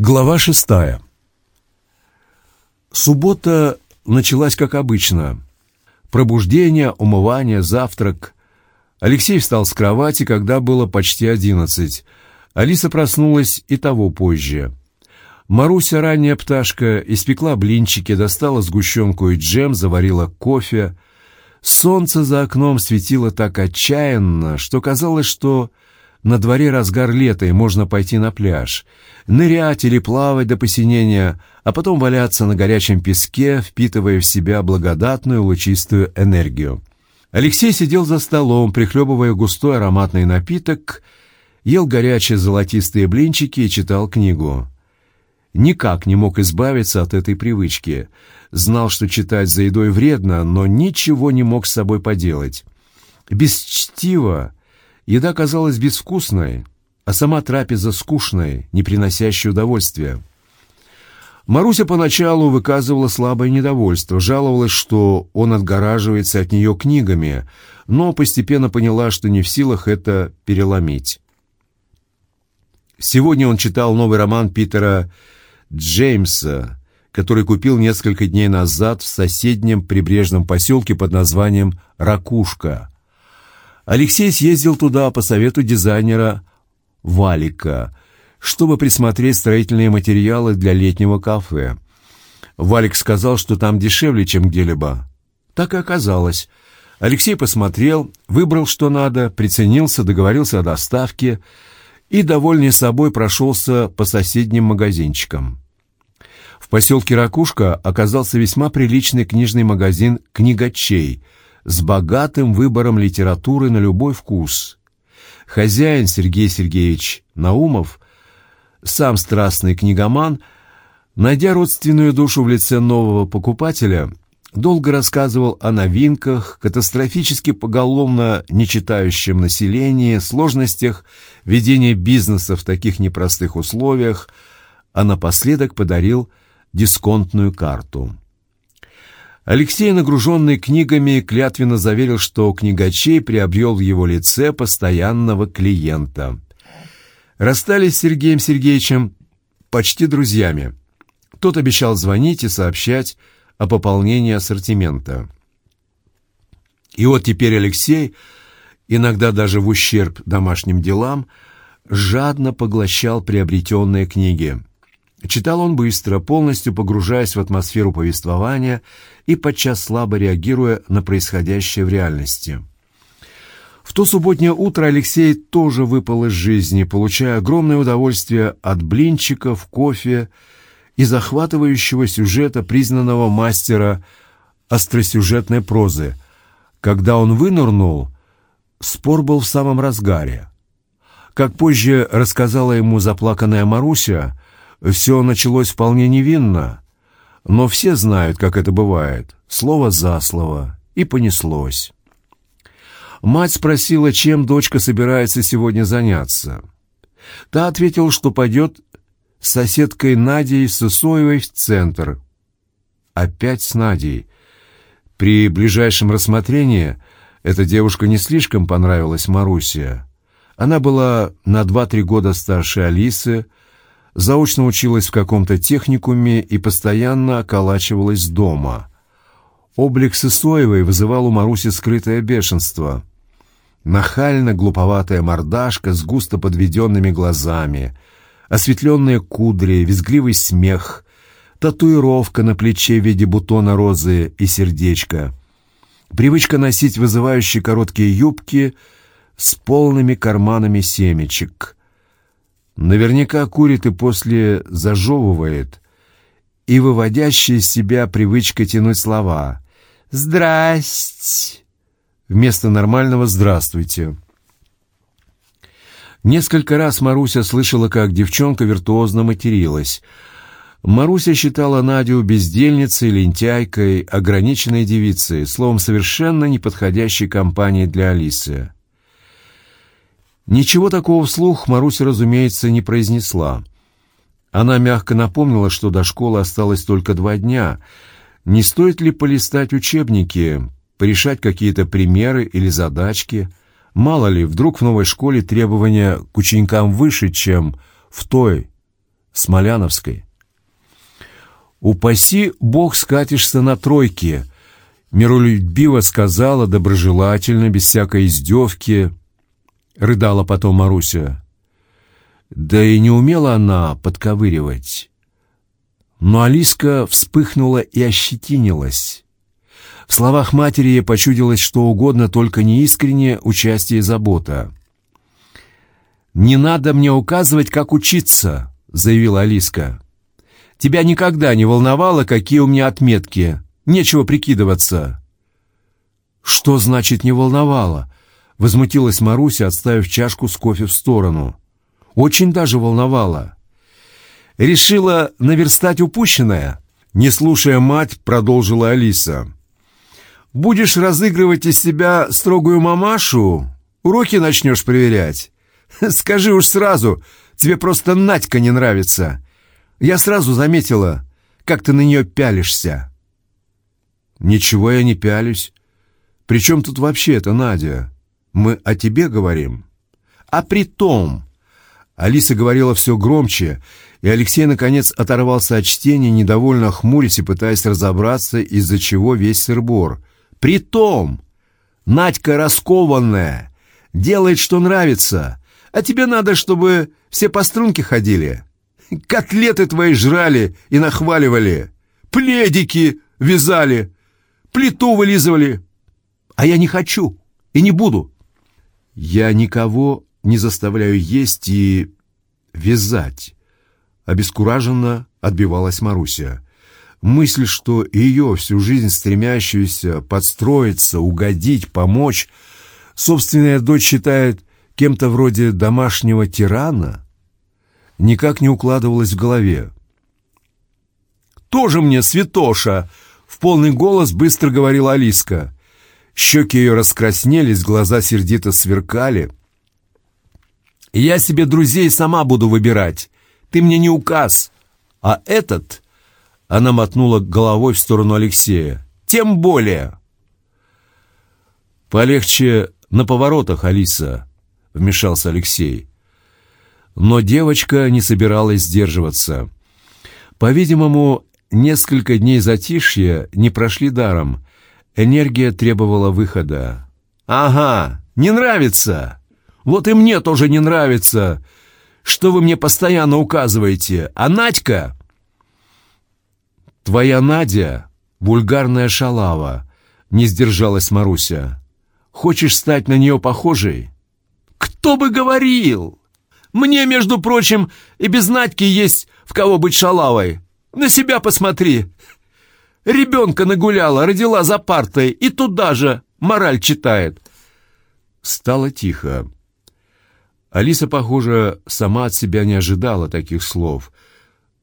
Глава шестая. Суббота началась как обычно. Пробуждение, умывание, завтрак. Алексей встал с кровати, когда было почти одиннадцать. Алиса проснулась и того позже. Маруся, ранняя пташка, испекла блинчики, достала сгущенку и джем, заварила кофе. Солнце за окном светило так отчаянно, что казалось, что на дворе разгар лета, и можно пойти на пляж, нырять или плавать до посинения, а потом валяться на горячем песке, впитывая в себя благодатную лучистую энергию. Алексей сидел за столом, прихлебывая густой ароматный напиток, ел горячие золотистые блинчики и читал книгу. Никак не мог избавиться от этой привычки. Знал, что читать за едой вредно, но ничего не мог с собой поделать. Без чтива Еда казалась безвкусной, а сама трапеза скучной, не приносящей удовольствия. Маруся поначалу выказывала слабое недовольство, жаловалась, что он отгораживается от нее книгами, но постепенно поняла, что не в силах это переломить. Сегодня он читал новый роман Питера Джеймса, который купил несколько дней назад в соседнем прибрежном поселке под названием «Ракушка». Алексей съездил туда по совету дизайнера Валика, чтобы присмотреть строительные материалы для летнего кафе. Валик сказал, что там дешевле, чем где-либо. Так и оказалось. Алексей посмотрел, выбрал, что надо, приценился, договорился о доставке и, довольный собой, прошелся по соседним магазинчикам. В поселке Ракушка оказался весьма приличный книжный магазин «Книгачей», с богатым выбором литературы на любой вкус. Хозяин Сергей Сергеевич Наумов, сам страстный книгоман, найдя родственную душу в лице нового покупателя, долго рассказывал о новинках, катастрофически поголовно нечитающем населении, сложностях ведения бизнеса в таких непростых условиях, а напоследок подарил дисконтную карту. Алексей, нагруженный книгами, клятвенно заверил, что книгачей приобрел в его лице постоянного клиента. Расстались с Сергеем Сергеевичем почти друзьями. Тот обещал звонить и сообщать о пополнении ассортимента. И вот теперь Алексей, иногда даже в ущерб домашним делам, жадно поглощал приобретенные книги. Читал он быстро, полностью погружаясь в атмосферу повествования и подчас слабо реагируя на происходящее в реальности. В то субботнее утро Алексей тоже выпал из жизни, получая огромное удовольствие от блинчиков, кофе и захватывающего сюжета признанного мастера остросюжетной прозы. Когда он вынырнул, спор был в самом разгаре. Как позже рассказала ему заплаканная Маруся, все началось вполне невинно, но все знают, как это бывает, слово за слово, и понеслось. Мать спросила, чем дочка собирается сегодня заняться. Та ответила, что пойдет с соседкой Надей Сысоевой в центр. Опять с Надей. При ближайшем рассмотрении эта девушка не слишком понравилась Марусе. Она была на два-три года старше Алисы, заочно училась в каком-то техникуме и постоянно околачивалась дома. Облик Сысоевой вызывал у Маруси скрытое бешенство. Нахально глуповатая мордашка с густо подведенными глазами, осветленные кудри, визгливый смех, татуировка на плече в виде бутона розы и сердечко, привычка носить вызывающие короткие юбки с полными карманами семечек — Наверняка курит и после зажевывает, и выводящая из себя привычка тянуть слова «Здрасте!» вместо нормального «здравствуйте». Несколько раз Маруся слышала, как девчонка виртуозно материлась. Маруся считала Надю бездельницей, лентяйкой, ограниченной девицей, словом, совершенно неподходящей компанией для Алисы. Ничего такого вслух Маруся, разумеется, не произнесла. Она мягко напомнила, что до школы осталось только два дня. Не стоит ли полистать учебники, порешать какие-то примеры или задачки? Мало ли, вдруг в новой школе требования к ученикам выше, чем в той, Смоляновской. «Упаси Бог, скатишься на тройке», — миролюбиво сказала, доброжелательно, без всякой издевки. Рыдала потом Маруся. Да и не умела она подковыривать. Но Алиска вспыхнула и ощетинилась. В словах матери ей почудилось что угодно, только не искреннее участие и забота. «Не надо мне указывать, как учиться», — заявила Алиска. «Тебя никогда не волновало, какие у меня отметки. Нечего прикидываться». «Что значит «не волновало»?» — возмутилась Маруся, отставив чашку с кофе в сторону. «Очень даже волновало». «Решила наверстать упущенное?» Не слушая мать, продолжила Алиса. «Будешь разыгрывать из себя строгую мамашу, уроки начнешь проверять. Скажи уж сразу, тебе просто Надька не нравится. Я сразу заметила, как ты на нее пялишься». «Ничего я не пялюсь. При чем тут вообще это Надя? Мы о тебе говорим». «А при том...» Алиса говорила все громче, и Алексей, наконец, оторвался от чтения, недовольно хмурясь и пытаясь разобраться, из-за чего весь сырбор. «Притом, Надька раскованная, делает, что нравится, а тебе надо, чтобы все по струнке ходили. Котлеты твои жрали и нахваливали, пледики вязали, плиту вылизывали. А я не хочу и не буду. Я никого не заставляю есть и вязать. Обескураженно отбивалась Маруся. Мысль, что ее всю жизнь стремящуюся подстроиться, угодить, помочь, собственная дочь считает кем-то вроде домашнего тирана, никак не укладывалась в голове. «Тоже мне святоша!» — в полный голос быстро говорила Алиска. Щеки ее раскраснелись, глаза сердито сверкали. «Я себе друзей сама буду выбирать. Ты мне не указ. А этот...» Она мотнула головой в сторону Алексея. «Тем более!» «Полегче на поворотах, Алиса», — вмешался Алексей. Но девочка не собиралась сдерживаться. По-видимому, несколько дней затишья не прошли даром. Энергия требовала выхода. «Ага, не нравится! Вот и мне тоже не нравится!» что вы мне постоянно указываете, а Надька...» «Твоя Надя — вульгарная шалава», — не сдержалась Маруся. «Хочешь стать на нее похожей?» «Кто бы говорил! Мне, между прочим, и без Надьки есть в кого быть шалавой. На себя посмотри. Ребенка нагуляла, родила за партой, и туда же мораль читает». Стало тихо. Алиса, похоже, сама от себя не ожидала таких слов.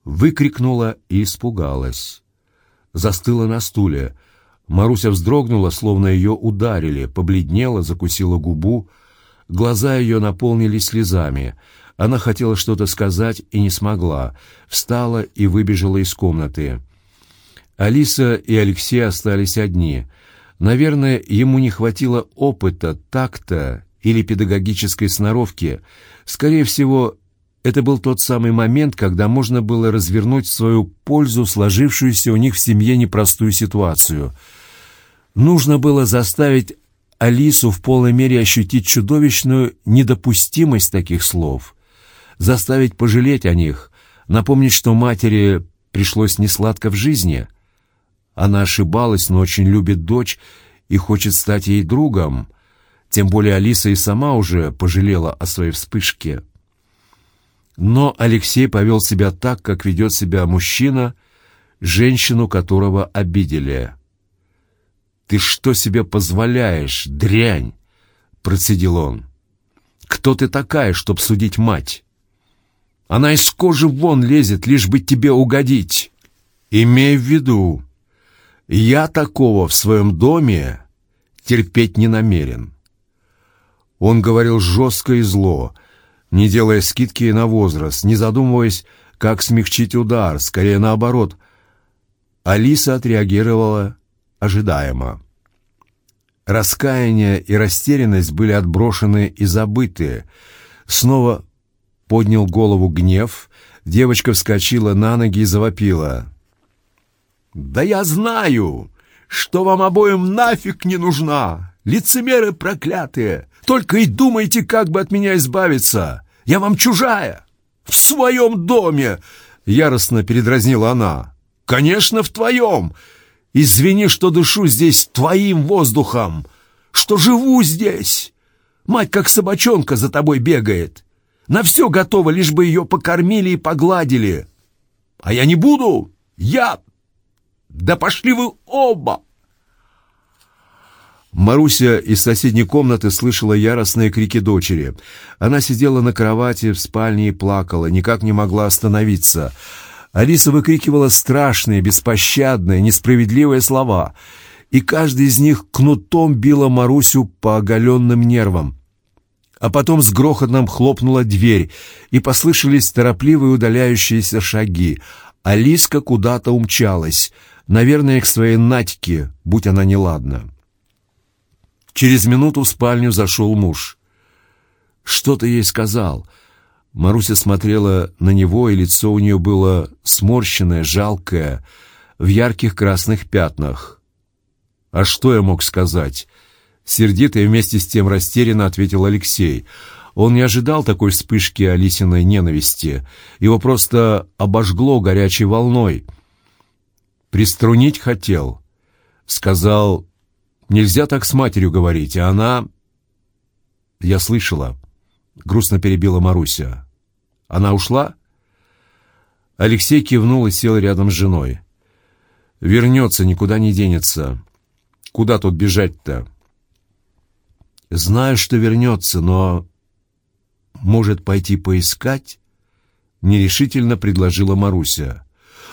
Выкрикнула и испугалась. Застыла на стуле. Маруся вздрогнула, словно ее ударили, побледнела, закусила губу. Глаза ее наполнились слезами. Она хотела что-то сказать и не смогла. Встала и выбежала из комнаты. Алиса и Алексей остались одни. Наверное, ему не хватило опыта, такта или педагогической сноровки. Скорее всего, это был тот самый момент, когда можно было развернуть в свою пользу сложившуюся у них в семье непростую ситуацию. Нужно было заставить Алису в полной мере ощутить чудовищную недопустимость таких слов, заставить пожалеть о них, напомнить, что матери пришлось несладко в жизни. Она ошибалась, но очень любит дочь и хочет стать ей другом. Тем более Алиса и сама уже пожалела о своей вспышке. Но Алексей повел себя так, как ведет себя мужчина, женщину которого обидели. «Ты что себе позволяешь, дрянь?» — процедил он. «Кто ты такая, чтоб судить мать? Она из кожи вон лезет, лишь бы тебе угодить. Имей в виду, я такого в своем доме терпеть не намерен. Он говорил жестко и зло, не делая скидки на возраст, не задумываясь, как смягчить удар, скорее наоборот. Алиса отреагировала ожидаемо. Раскаяние и растерянность были отброшены и забыты. Снова поднял голову гнев, Девочка вскочила на ноги и завопила. «Да я знаю, что вам обоим нафиг не нужна! Лицемеры проклятые! Только и думайте, как бы от меня избавиться! Я вам чужая! В своем доме!» Яростно передразнила она. «Конечно, в твоем! Извини, что дышу здесь твоим воздухом, что живу здесь! Мать, как собачонка, за тобой бегает! На все готова, лишь бы ее покормили и погладили! А я не буду! Я... Да пошли вы оба!» Маруся из соседней комнаты слышала яростные крики дочери. Она сидела на кровати в спальне и плакала, никак не могла остановиться. Алиса выкрикивала страшные, беспощадные, несправедливые слова, и каждый из них кнутом била Марусю по оголенным нервам. А потом с грохотом хлопнула дверь, и послышались торопливые удаляющиеся шаги. Алиска куда-то умчалась, наверное, к своей Надьке, будь она неладна. Через минуту в спальню зашел муж. «Что ты ей сказал?» Маруся смотрела на него, и лицо у нее было сморщенное, жалкое, в ярких красных пятнах. «А что я мог сказать?» Сердито и вместе с тем растерянно ответил Алексей. Он не ожидал такой вспышки Алисиной ненависти. Его просто обожгло горячей волной. «Приструнить хотел». Сказал, Нельзя так с матерью говорить, а она... Я слышала. Грустно перебила Маруся. Она ушла? Алексей кивнул и сел рядом с женой. Вернется, никуда не денется. Куда тут бежать-то? Знаю, что вернется, но... Может, пойти поискать? Нерешительно предложила Маруся.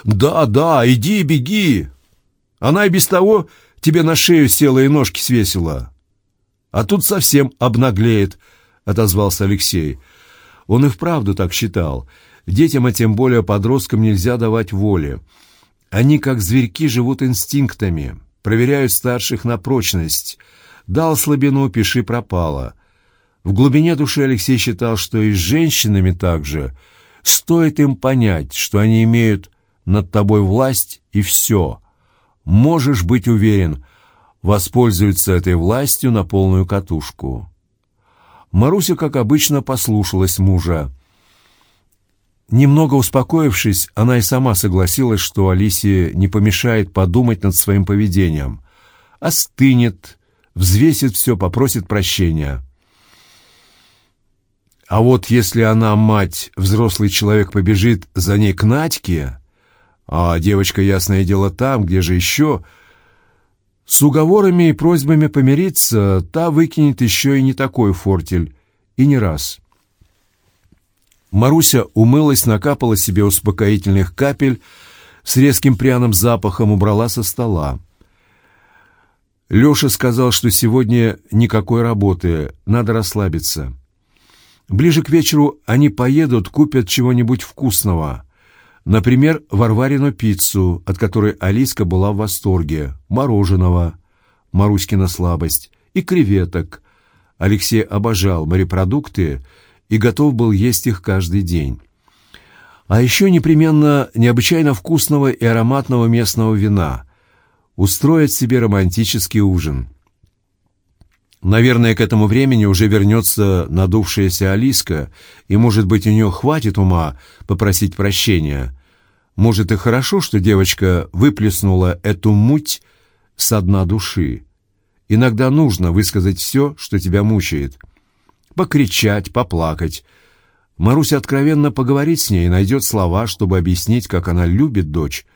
«Да, да, иди, беги! Она и без того тебе на шею села и ножки свесила. А тут совсем обнаглеет, — отозвался Алексей. Он и вправду так считал. Детям, а тем более подросткам, нельзя давать воли. Они, как зверьки, живут инстинктами, проверяют старших на прочность. Дал слабину, пиши пропало. В глубине души Алексей считал, что и с женщинами также. Стоит им понять, что они имеют над тобой власть, и все можешь быть уверен, воспользуются этой властью на полную катушку. Маруся, как обычно, послушалась мужа. Немного успокоившись, она и сама согласилась, что Алисе не помешает подумать над своим поведением. Остынет, взвесит все, попросит прощения. А вот если она, мать, взрослый человек, побежит за ней к Надьке, а девочка, ясное дело, там, где же еще... С уговорами и просьбами помириться та выкинет еще и не такой фортель, и не раз. Маруся умылась, накапала себе успокоительных капель, с резким пряным запахом убрала со стола. Леша сказал, что сегодня никакой работы, надо расслабиться. Ближе к вечеру они поедут, купят чего-нибудь вкусного. Например, Варварину пиццу, от которой Алиска была в восторге, мороженого, Маруськина слабость, и креветок. Алексей обожал морепродукты и готов был есть их каждый день. А еще непременно необычайно вкусного и ароматного местного вина. Устроить себе романтический ужин. Наверное, к этому времени уже вернется надувшаяся Алиска, и, может быть, у нее хватит ума попросить прощения. Может, и хорошо, что девочка выплеснула эту муть со дна души. Иногда нужно высказать все, что тебя мучает. Покричать, поплакать. Маруся откровенно поговорить с ней, найдет слова, чтобы объяснить, как она любит дочь.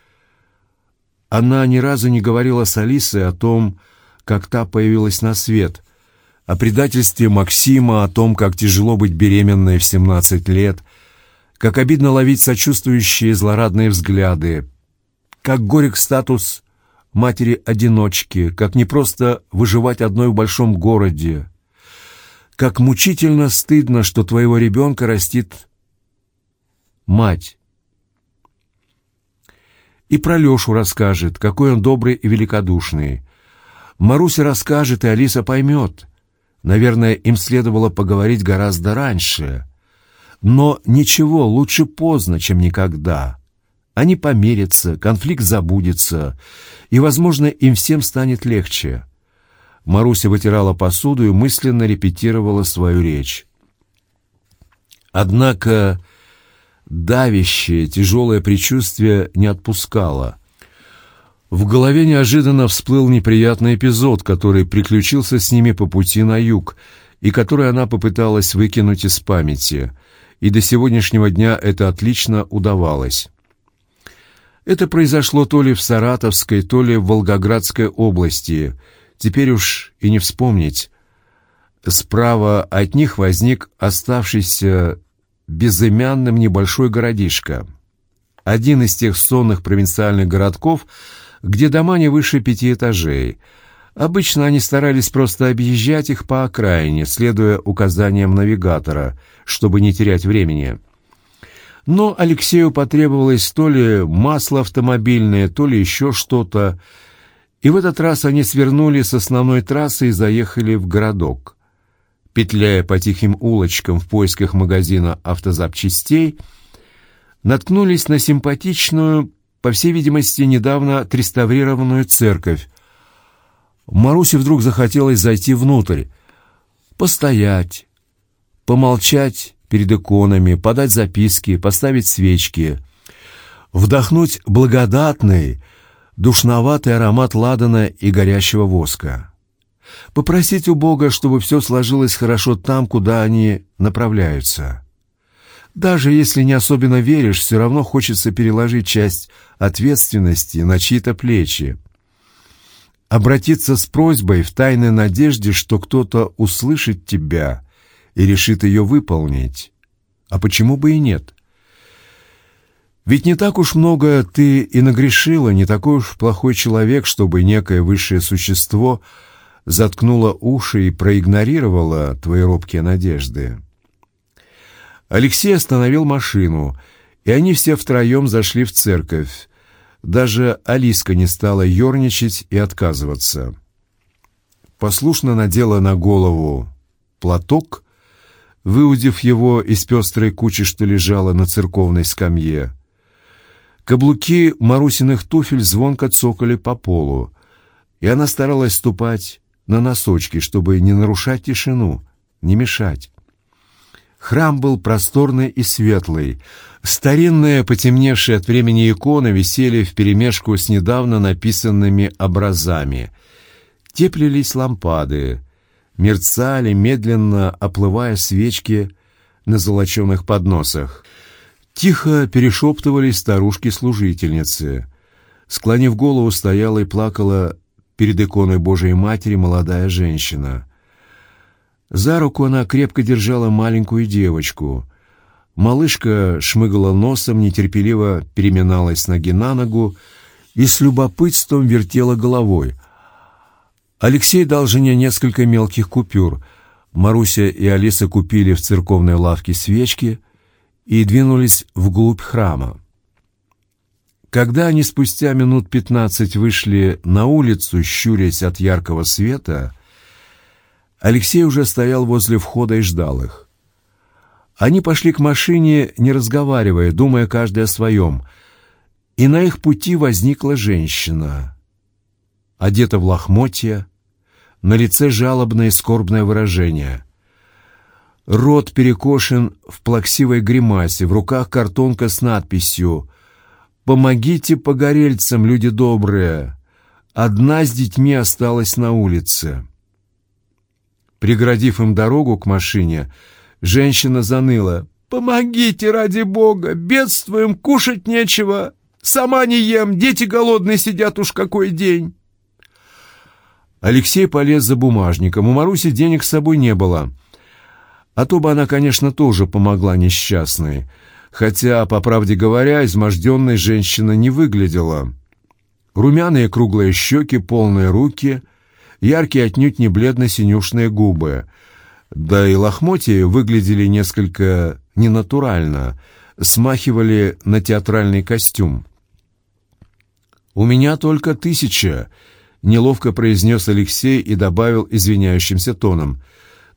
Она ни разу не говорила с Алисой о том, как та появилась на свет, о предательстве Максима, о том, как тяжело быть беременной в 17 лет, как обидно ловить сочувствующие злорадные взгляды, как горек статус матери-одиночки, как не просто выживать одной в большом городе, как мучительно стыдно, что твоего ребенка растит мать. И про Лешу расскажет, какой он добрый и великодушный. Маруся расскажет, и Алиса поймет — Наверное, им следовало поговорить гораздо раньше. Но ничего, лучше поздно, чем никогда. Они помирятся, конфликт забудется, и, возможно, им всем станет легче. Маруся вытирала посуду и мысленно репетировала свою речь. Однако давящее, тяжелое предчувствие не отпускало. В голове неожиданно всплыл неприятный эпизод, который приключился с ними по пути на юг, и который она попыталась выкинуть из памяти, и до сегодняшнего дня это отлично удавалось. Это произошло то ли в Саратовской, то ли в Волгоградской области, теперь уж и не вспомнить. Справа от них возник оставшийся безымянным небольшой городишко. Один из тех сонных провинциальных городков, где дома не выше пяти этажей. Обычно они старались просто объезжать их по окраине, следуя указаниям навигатора, чтобы не терять времени. Но Алексею потребовалось то ли масло автомобильное, то ли еще что-то, и в этот раз они свернули с основной трассы и заехали в городок. Петляя по тихим улочкам в поисках магазина автозапчастей, наткнулись на симпатичную, по всей видимости, недавно отреставрированную церковь. Марусе вдруг захотелось зайти внутрь, постоять, помолчать перед иконами, подать записки, поставить свечки, вдохнуть благодатный, душноватый аромат ладана и горящего воска. Попросить у Бога, чтобы все сложилось хорошо там, куда они направляются. Даже если не особенно веришь, все равно хочется переложить часть ответственности на чьи-то плечи. Обратиться с просьбой в тайной надежде, что кто-то услышит тебя и решит ее выполнить. А почему бы и нет? Ведь не так уж много ты и нагрешила, не такой уж плохой человек, чтобы некое высшее существо заткнуло уши и проигнорировало твои робкие надежды. Алексей остановил машину, и они все втроем зашли в церковь. Даже Алиска не стала ерничать и отказываться. Послушно надела на голову платок, выудив его из пестрой кучи, что лежала на церковной скамье. Каблуки Марусиных туфель звонко цокали по полу, и она старалась ступать на носочки, чтобы не нарушать тишину, не мешать. Храм был просторный и светлый. Старинные, потемневшие от времени иконы висели вперемешку с недавно написанными образами. Теплились лампады, мерцали, медленно оплывая свечки на золоченых подносах. Тихо перешептывались старушки-служительницы. Склонив голову, стояла и плакала перед иконой Божией Матери молодая женщина — за руку она крепко держала маленькую девочку. Малышка шмыгала носом, нетерпеливо переминалась с ноги на ногу и с любопытством вертела головой. Алексей дал жене несколько мелких купюр. Маруся и Алиса купили в церковной лавке свечки и двинулись вглубь храма. Когда они спустя минут пятнадцать вышли на улицу, щурясь от яркого света, Алексей уже стоял возле входа и ждал их. Они пошли к машине, не разговаривая, думая каждый о своем, и на их пути возникла женщина. Одета в лохмотья, на лице жалобное и скорбное выражение. Рот перекошен в плаксивой гримасе, в руках картонка с надписью «Помогите погорельцам, люди добрые!» Одна с детьми осталась на улице. Преградив им дорогу к машине, женщина заныла. «Помогите, ради бога! Бедствуем, кушать нечего! Сама не ем, дети голодные сидят уж какой день!» Алексей полез за бумажником. У Маруси денег с собой не было. А то бы она, конечно, тоже помогла несчастной. Хотя, по правде говоря, изможденной женщина не выглядела. Румяные круглые щеки, полные руки — яркие отнюдь не бледно-синюшные губы. Да и лохмотья выглядели несколько ненатурально, смахивали на театральный костюм. «У меня только тысяча», — неловко произнес Алексей и добавил извиняющимся тоном.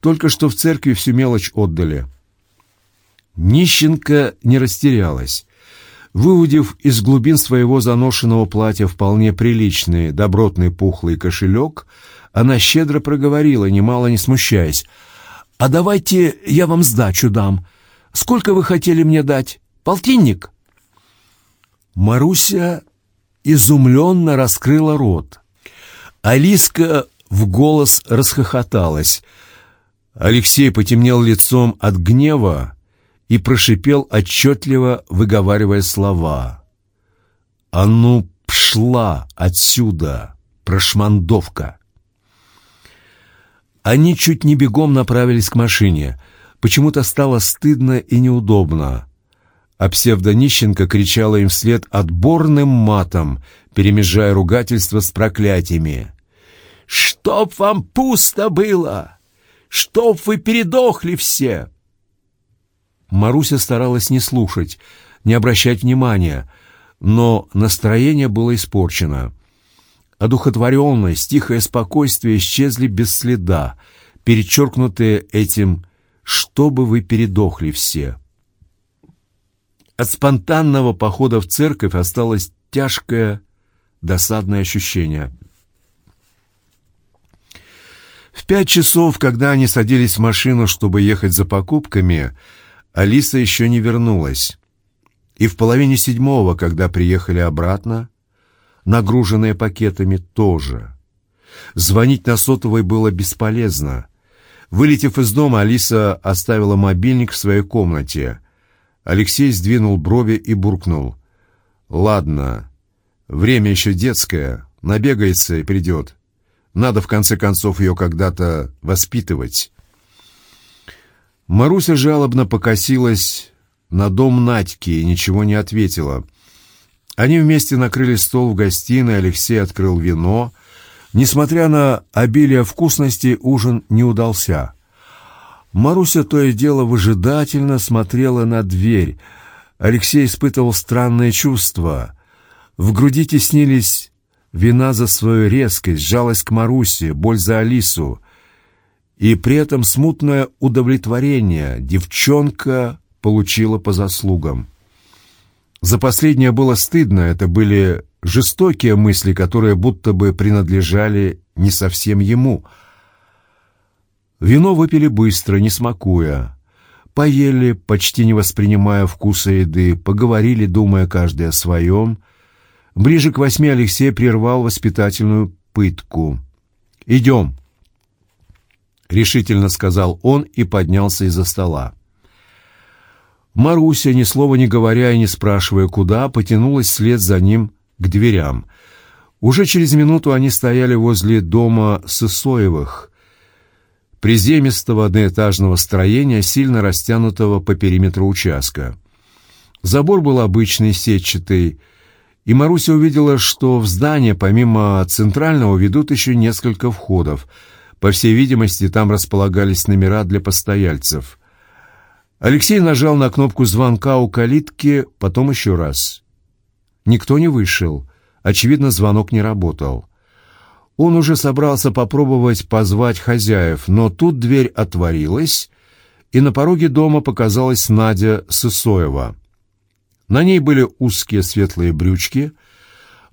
«Только что в церкви всю мелочь отдали». Нищенка не растерялась. Выудив из глубин своего заношенного платья вполне приличный, добротный пухлый кошелек, она щедро проговорила, немало не смущаясь. «А давайте я вам сдачу дам. Сколько вы хотели мне дать? Полтинник?» Маруся изумленно раскрыла рот. Алиска в голос расхохоталась. Алексей потемнел лицом от гнева и прошипел, отчетливо выговаривая слова. «А ну, пшла отсюда, прошмандовка!» Они чуть не бегом направились к машине. Почему-то стало стыдно и неудобно. А псевдонищенко кричала им вслед отборным матом, перемежая ругательства с проклятиями. «Чтоб вам пусто было! Чтоб вы передохли все!» Маруся старалась не слушать, не обращать внимания, но настроение было испорчено. Одухотворенность, тихое спокойствие исчезли без следа, перечеркнутые этим «чтобы вы передохли все». От спонтанного похода в церковь осталось тяжкое, досадное ощущение. В пять часов, когда они садились в машину, чтобы ехать за покупками, Алиса еще не вернулась. И в половине седьмого, когда приехали обратно, нагруженные пакетами, тоже. Звонить на сотовой было бесполезно. Вылетев из дома, Алиса оставила мобильник в своей комнате. Алексей сдвинул брови и буркнул. «Ладно, время еще детское, набегается и придет. Надо, в конце концов, ее когда-то воспитывать». Маруся жалобно покосилась на дом Надьки и ничего не ответила — они вместе накрыли стол в гостиной, Алексей открыл вино. Несмотря на обилие вкусностей, ужин не удался. Маруся то и дело выжидательно смотрела на дверь. Алексей испытывал странное чувство. В груди теснились вина за свою резкость, жалость к Марусе, боль за Алису. И при этом смутное удовлетворение девчонка получила по заслугам. За последнее было стыдно, это были жестокие мысли, которые будто бы принадлежали не совсем ему. Вино выпили быстро, не смакуя. Поели, почти не воспринимая вкуса еды, поговорили, думая каждый о своем. Ближе к восьми Алексей прервал воспитательную пытку. «Идем», — решительно сказал он и поднялся из-за стола. Маруся, ни слова не говоря и не спрашивая куда, потянулась вслед за ним к дверям. Уже через минуту они стояли возле дома Сысоевых, приземистого одноэтажного строения, сильно растянутого по периметру участка. Забор был обычный, сетчатый, и Маруся увидела, что в здание помимо центрального ведут еще несколько входов. По всей видимости, там располагались номера для постояльцев. Алексей нажал на кнопку звонка у калитки, потом еще раз. Никто не вышел. Очевидно, звонок не работал. Он уже собрался попробовать позвать хозяев, но тут дверь отворилась, и на пороге дома показалась Надя Сысоева. На ней были узкие светлые брючки,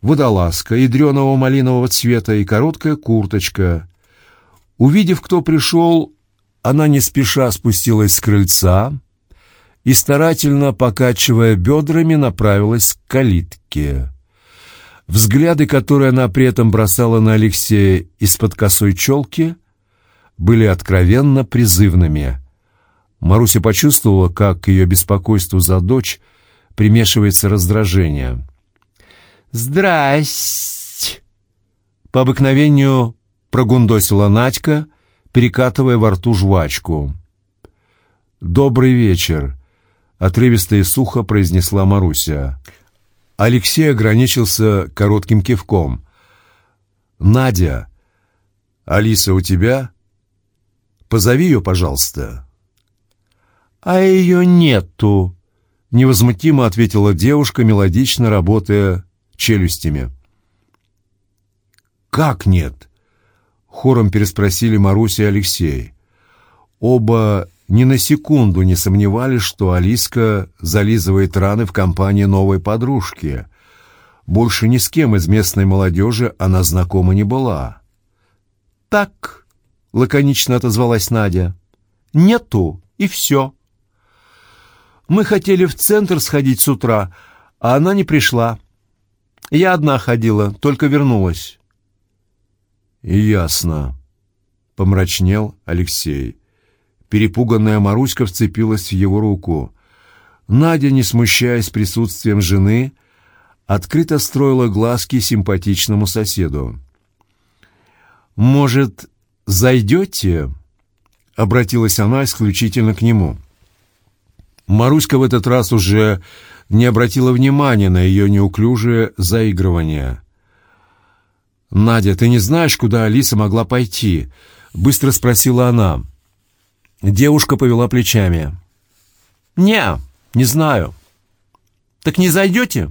водолазка ядреного малинового цвета и короткая курточка. Увидев, кто пришел, она не спеша спустилась с крыльца и, старательно покачивая бедрами, направилась к калитке. Взгляды, которые она при этом бросала на Алексея из-под косой челки, были откровенно призывными. Маруся почувствовала, как к ее беспокойству за дочь примешивается раздражение. «Здрасте!» По обыкновению прогундосила Надька, перекатывая во рту жвачку. «Добрый вечер», — отрывисто и сухо произнесла Маруся. Алексей ограничился коротким кивком. «Надя, Алиса у тебя? Позови ее, пожалуйста». «А ее нету», — невозмутимо ответила девушка, мелодично работая челюстями. «Как нет?» Хором переспросили Маруся и Алексей. Оба ни на секунду не сомневались, что Алиска зализывает раны в компании новой подружки. Больше ни с кем из местной молодежи она знакома не была. «Так», — лаконично отозвалась Надя, — «нету, и все». Мы хотели в центр сходить с утра, а она не пришла. Я одна ходила, только вернулась. «Ясно», — помрачнел Алексей. Перепуганная Маруська вцепилась в его руку. Надя, не смущаясь присутствием жены, открыто строила глазки симпатичному соседу. «Может, зайдете?» — обратилась она исключительно к нему. Маруська в этот раз уже не обратила внимания на ее неуклюжее заигрывание. «Надя, ты не знаешь, куда Алиса могла пойти?» — быстро спросила она. Девушка повела плечами. «Не, не знаю». «Так не зайдете?»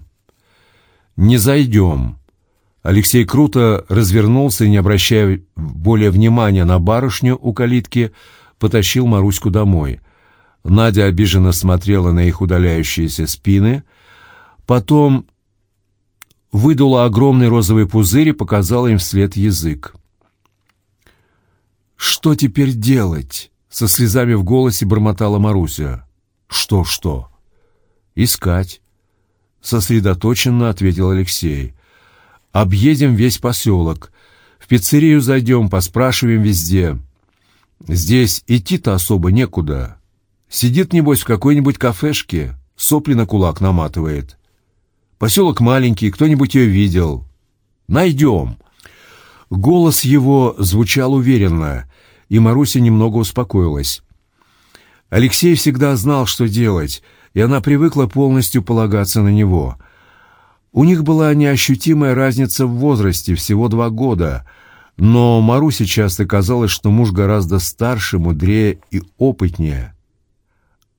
«Не зайдем». Алексей круто развернулся и, не обращая более внимания на барышню у калитки, потащил Маруську домой. Надя обиженно смотрела на их удаляющиеся спины, потом выдула огромный розовый пузырь и показала им вслед язык. «Что теперь делать?» Со слезами в голосе бормотала Маруся. «Что-что?» «Искать», — сосредоточенно ответил Алексей. «Объедем весь поселок. В пиццерию зайдем, поспрашиваем везде. Здесь идти-то особо некуда. Сидит, небось, в какой-нибудь кафешке, сопли на кулак наматывает. Поселок маленький, кто-нибудь ее видел. Найдем». Голос его звучал уверенно — и Маруся немного успокоилась. Алексей всегда знал, что делать, и она привыкла полностью полагаться на него. У них была неощутимая разница в возрасте, всего два года, но Марусе часто казалось, что муж гораздо старше, мудрее и опытнее.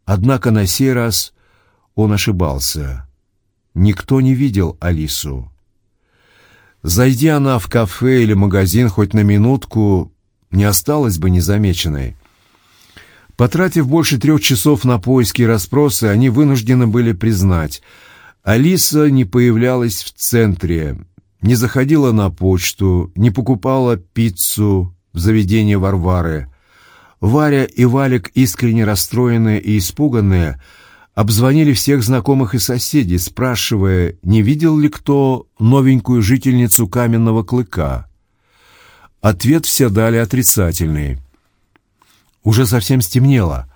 Однако на сей раз он ошибался. Никто не видел Алису. Зайди она в кафе или магазин хоть на минутку, не осталась бы незамеченной. Потратив больше трех часов на поиски и расспросы, они вынуждены были признать, Алиса не появлялась в центре, не заходила на почту, не покупала пиццу в заведении Варвары. Варя и Валик, искренне расстроенные и испуганные, обзвонили всех знакомых и соседей, спрашивая, не видел ли кто новенькую жительницу Каменного Клыка. Ответ все дали отрицательный. Уже совсем стемнело.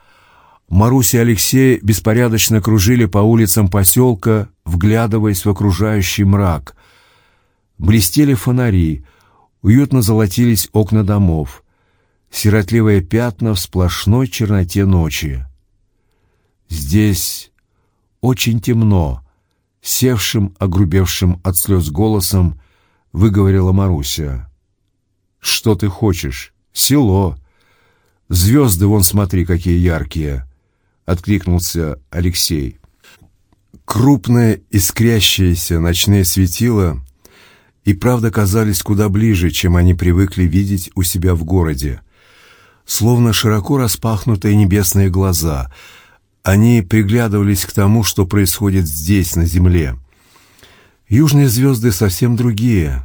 Маруся и Алексей беспорядочно кружили по улицам поселка, вглядываясь в окружающий мрак. Блестели фонари, уютно золотились окна домов. Сиротливые пятна в сплошной черноте ночи. «Здесь очень темно», — севшим, огрубевшим от слез голосом выговорила Маруся. «Что ты хочешь? Село. Звезды, вон смотри, какие яркие!» — откликнулся Алексей. Крупные искрящиеся ночные светила и правда казались куда ближе, чем они привыкли видеть у себя в городе. Словно широко распахнутые небесные глаза, они приглядывались к тому, что происходит здесь, на земле. Южные звезды совсем другие,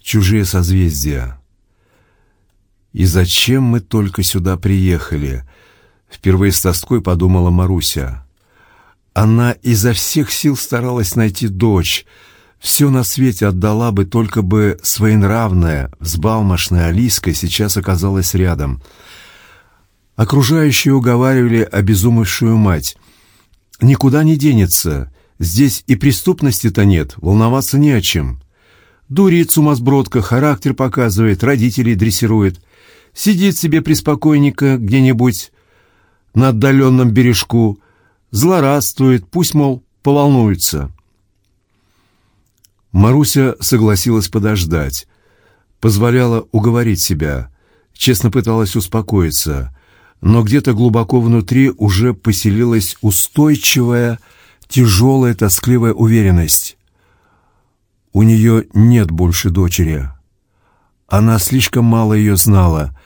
чужие созвездия. «И зачем мы только сюда приехали?» Впервые с тоской подумала Маруся. Она изо всех сил старалась найти дочь. Все на свете отдала бы, только бы своенравная, взбалмошная Алиска сейчас оказалась рядом. Окружающие уговаривали обезумевшую мать. «Никуда не денется. Здесь и преступности-то нет, волноваться не о чем. Дурит сумасбродка, характер показывает, родителей дрессирует. Сидит себе приспокойненько где-нибудь на отдаленном бережку, злорадствует, пусть, мол, поволнуется. Маруся согласилась подождать, позволяла уговорить себя, честно пыталась успокоиться, но где-то глубоко внутри уже поселилась устойчивая, тяжелая, тоскливая уверенность. У нее нет больше дочери. Она слишком мало ее знала,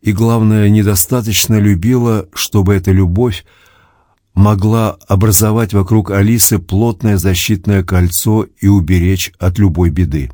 и, главное, недостаточно любила, чтобы эта любовь могла образовать вокруг Алисы плотное защитное кольцо и уберечь от любой беды.